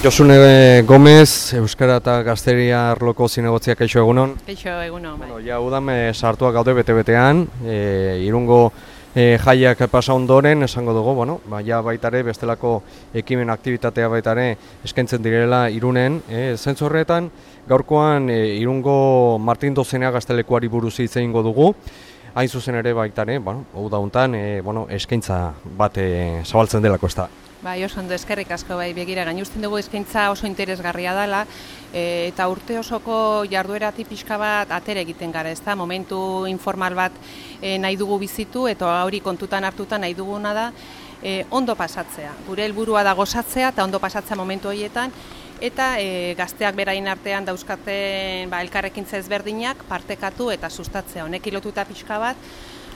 Josune Gomez, Euskara eta Gazteria arloko zinegotziak eixo egunon. Eixo egunon, bai. Bueno, ja udame sartuak gaude bete-betean, e, irungo e, jaiak pasa ondoren, esango dugu, bueno, ba, ja baitare bestelako ekimen aktibitatea baitare eskaintzen direla irunen. E, Zentzu horretan, gaurkoan e, irungo Martin Dozenea gaztelekuari buruz hitz egingo dugu. Hain zuzen ere baitare, bueno, hau dauntan, e, bueno, eskaintza bat e, zabaltzen delako ez da. Bai, oso ondo eskerrik asko bai begira gainuzten dugu eskaintza oso interesgarria dela e, eta urte osoko jarduera pixka bat atere egiten gara, ezta? Momentu informal bat e, nahi dugu bizitu eta hori kontutan hartuta nahi duguna da e, ondo pasatzea. Gure helburua da gozatzea eta ondo pasatzea momentu horietan eta e, gazteak berain artean dauzkaten ba, elkarrekintza ezberdinak partekatu eta sustatzea. Honek lotuta pixka bat,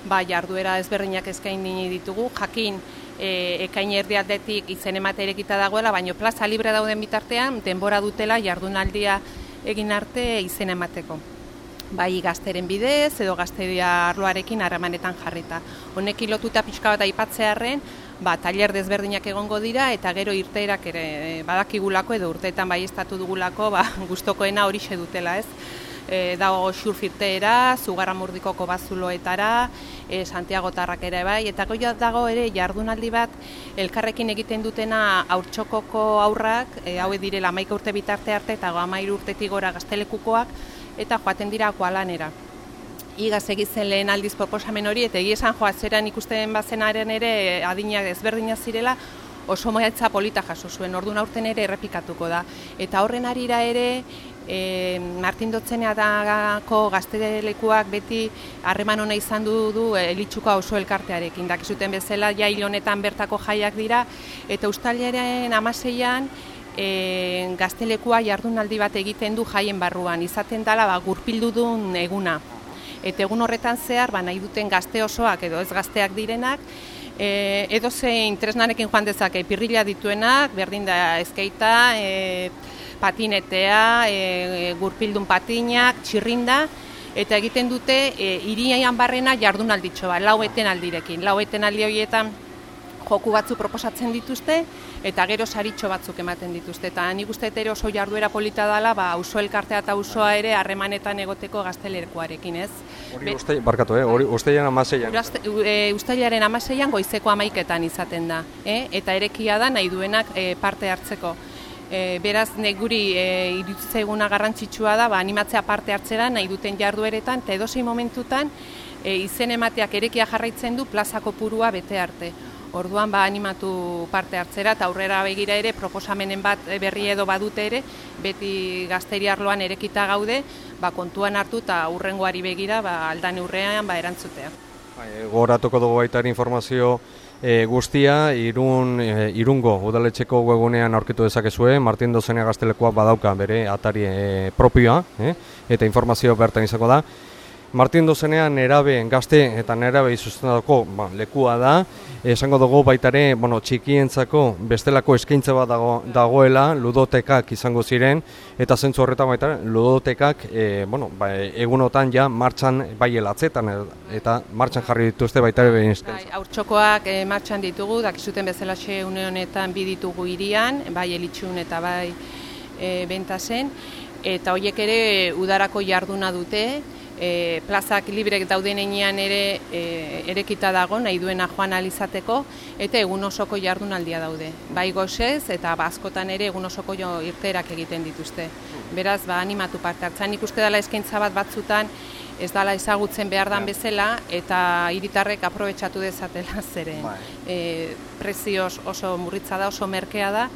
ba, jarduera ezberdinak eskaini ditugu, jakin e, ekain erdi atletik izen emate erekita dagoela, baina plaza libre dauden bitartean, denbora dutela jardunaldia egin arte izen emateko. Bai gazteren bidez edo gazteria arloarekin harremanetan jarrita. Honekin lotuta pixka bat aipatzearren, ba, taller desberdinak egongo dira eta gero irteerak ere badakigulako edo urteetan bai estatu dugulako ba, gustokoena hori dutela ez e, dago xurfirteera, zugarramurdikoko bazuloetara, e, Santiago Tarrak ere bai, eta goia dago ere jardunaldi bat elkarrekin egiten dutena aurtsokoko aurrak, e, hau direla maika urte bitarte arte eta amairu urtetik gora gaztelekukoak, eta joaten dira akualanera. Igaz egizen lehen aldiz proposamen hori, eta egizan joatzeran ikusten bazenaren ere adinak ezberdina zirela, oso moiatza polita jaso zuen, orduan aurten ere errepikatuko da. Eta horren arira ere, e, Martin Dotzeneatako gaztelekuak beti harreman hona izan du du elitsuko oso elkartearekin. Dakizuten bezala jail honetan bertako jaiak dira eta Uztailaren amaseian e, gaztelekua jardunaldi bat egiten du jaien barruan. Izaten dela ba, gurpildu duen eguna. Eta egun horretan zehar, ba, nahi duten gazte osoak edo ez gazteak direnak, e, edo zein tresnarekin joan dezake, pirrila dituenak, berdin da ezkeita, e, patinetea, e, gurpildun patinak, txirrinda, eta egiten dute e, iriaian barrena jardunalditxo bat, lau aldirekin. Lau aldi horietan joku batzu proposatzen dituzte, eta gero saritxo batzuk ematen dituzte. Eta nik uste ere oso jarduera polita dela, ba, uso elkartea eta usoa ere harremanetan egoteko gaztelerkoarekin, ez? Hori uste, barkatu, eh? hori ustailan amaseian? E, ustailaren amaseian goizeko amaiketan izaten da, eh? eta erekia da nahi duenak e, parte hartzeko. E, beraz, neguri e, irutzeguna garrantzitsua da, ba, animatzea parte hartzera nahi duten jardueretan, eta edosei momentutan e, izen emateak erekia jarraitzen du plazako purua bete arte. Orduan ba, animatu parte hartzera eta aurrera begira ere proposamenen bat e, berri edo badute ere, beti gazteri arloan erekita gaude, ba, kontuan hartu eta urrengoari begira ba, aldan urrean ba, erantzutea. Bai, Goratuko dugu baita informazio e, guztia irun, e, irungo udaletxeko webunean aurkitu dezakezue, Martin Dozenea gaztelekoa badauka bere atari e, propioa, e, eta informazio bertan izako da. Martin Dozenean nerabe gazte eta nerabe izustendako ba, lekua da. Esango dugu baitare, bueno, txikientzako bestelako eskaintza bat dago, dagoela, ludotekak izango ziren, eta zentzu horretan baita, ludotekak, e, bueno, ba, egunotan ja martxan bai elatzetan, eta martxan jarri dituzte baitare behin eskaintza. Bai, aurtsokoak e, martxan ditugu, dakizuten bezala xe une honetan bi ditugu irian, bai elitxun eta bai e, bentasen, eta horiek ere udarako jarduna dute, e, plazak librek dauden enean ere e, erekita dago nahi duena joan alizateko eta egun osoko jardunaldia daude. Bai gozez eta bazkotan ere egun osoko jo irterak egiten dituzte. Beraz, ba, animatu parte hartzen ikuste dela eskaintza bat batzutan ez dala ezagutzen behar dan bezala eta hiritarrek aprobetsatu dezatela zeren. Bai. E, prezioz oso murritza da, oso merkea da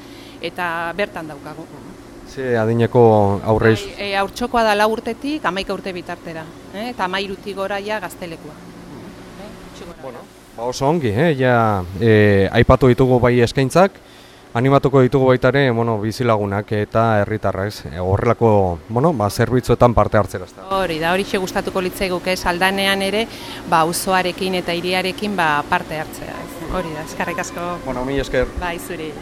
eta bertan daukagu. Ze adineko aurreiz? Bai, e, aurtsokoa da lau urtetik, amaika urte bitartera. Eh? Eta amairutik gora ja gaztelekua. Eh? Bueno, ba oso ongi, eh? ja, e, aipatu ditugu bai eskaintzak, animatuko ditugu baita ere, bueno, bizilagunak eta herritarrak, e, horrelako, bueno, ba, zerbitzuetan parte hartzera. Hori da, hori xe gustatuko litzeguk, ez, aldanean ere, ba, uzoarekin eta iriarekin ba, parte hartzea. Hori da, eskarrik asko. Bueno, mi esker. Bai, zuri.